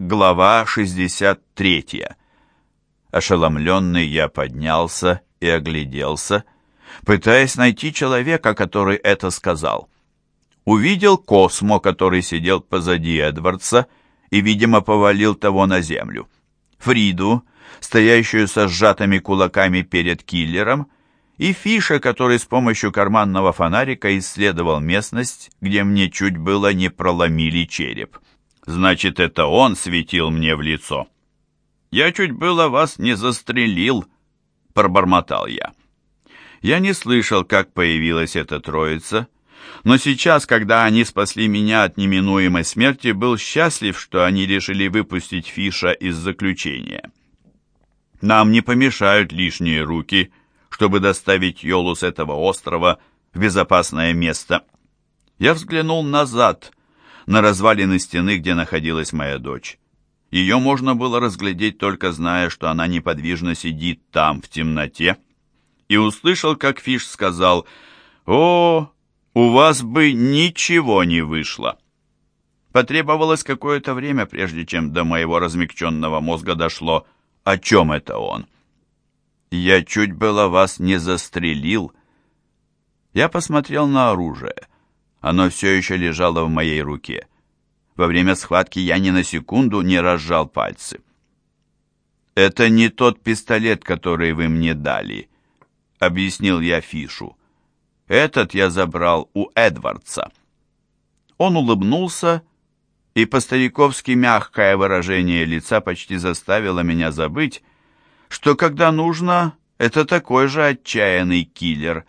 Глава 63. Ошеломленный я поднялся и огляделся, пытаясь найти человека, который это сказал. Увидел Космо, который сидел позади Эдвардса и, видимо, повалил того на землю. Фриду, стоящую со сжатыми кулаками перед киллером, и Фиша, который с помощью карманного фонарика исследовал местность, где мне чуть было не проломили череп. Значит, это он светил мне в лицо. «Я чуть было вас не застрелил», — пробормотал я. Я не слышал, как появилась эта троица, но сейчас, когда они спасли меня от неминуемой смерти, был счастлив, что они решили выпустить Фиша из заключения. Нам не помешают лишние руки, чтобы доставить Йолу с этого острова в безопасное место. Я взглянул назад — на развалины стены, где находилась моя дочь. Ее можно было разглядеть, только зная, что она неподвижно сидит там, в темноте. И услышал, как Фиш сказал, «О, у вас бы ничего не вышло». Потребовалось какое-то время, прежде чем до моего размягченного мозга дошло, о чем это он. «Я чуть было вас не застрелил». Я посмотрел на оружие — оно все еще лежало в моей руке. Во время схватки я ни на секунду не разжал пальцы. «Это не тот пистолет, который вы мне дали», — объяснил я Фишу. «Этот я забрал у Эдвардса». Он улыбнулся, и по-стариковски мягкое выражение лица почти заставило меня забыть, что когда нужно, это такой же отчаянный киллер.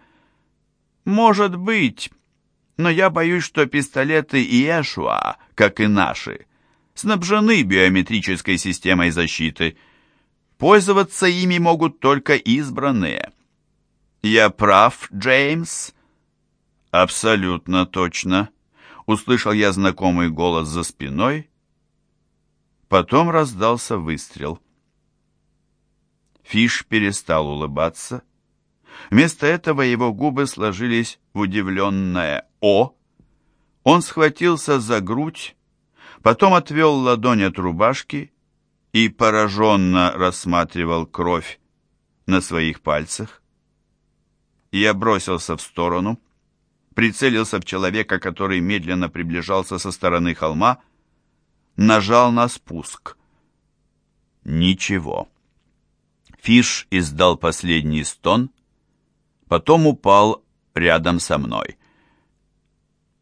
«Может быть», но я боюсь, что пистолеты Иешуа, как и наши, снабжены биометрической системой защиты. Пользоваться ими могут только избранные. Я прав, Джеймс? Абсолютно точно. Услышал я знакомый голос за спиной. Потом раздался выстрел. Фиш перестал улыбаться Вместо этого его губы сложились в удивленное «О». Он схватился за грудь, потом отвел ладонь от рубашки и пораженно рассматривал кровь на своих пальцах. Я бросился в сторону, прицелился в человека, который медленно приближался со стороны холма, нажал на спуск. Ничего. Фиш издал последний стон — потом упал рядом со мной.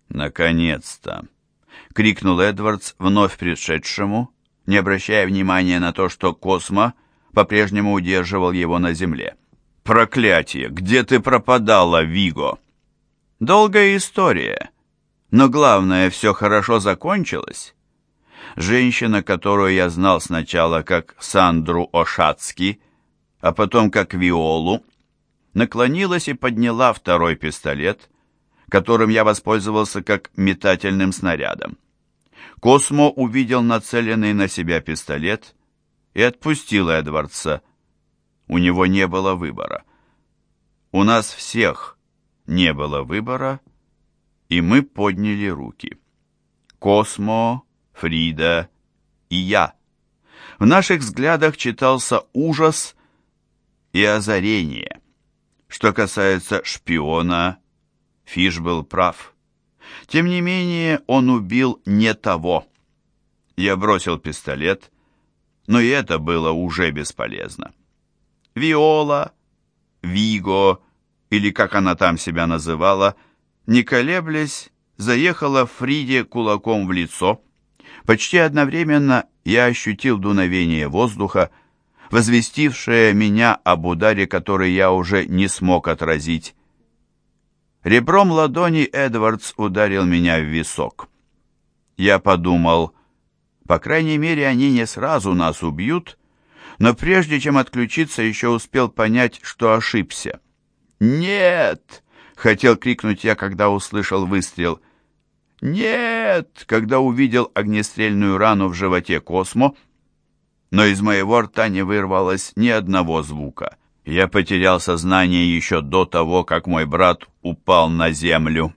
«Наконец-то!» — крикнул Эдвардс вновь пришедшему, не обращая внимания на то, что Космо по-прежнему удерживал его на земле. «Проклятие! Где ты пропадала, Виго?» «Долгая история, но главное, все хорошо закончилось». Женщина, которую я знал сначала как Сандру Ошацки, а потом как Виолу, наклонилась и подняла второй пистолет, которым я воспользовался как метательным снарядом. Космо увидел нацеленный на себя пистолет и отпустил Эдвардса. У него не было выбора. У нас всех не было выбора, и мы подняли руки. Космо, Фрида и я. В наших взглядах читался ужас и озарение. Что касается шпиона, Фиш был прав. Тем не менее, он убил не того. Я бросил пистолет, но и это было уже бесполезно. Виола, Виго, или как она там себя называла, не колеблясь, заехала Фриде кулаком в лицо. Почти одновременно я ощутил дуновение воздуха, возвестившее меня об ударе, который я уже не смог отразить. Ребром ладони Эдвардс ударил меня в висок. Я подумал, по крайней мере, они не сразу нас убьют, но прежде чем отключиться, еще успел понять, что ошибся. «Нет!» — хотел крикнуть я, когда услышал выстрел. «Нет!» — когда увидел огнестрельную рану в животе Космо — но из моего рта не вырвалось ни одного звука. Я потерял сознание еще до того, как мой брат упал на землю.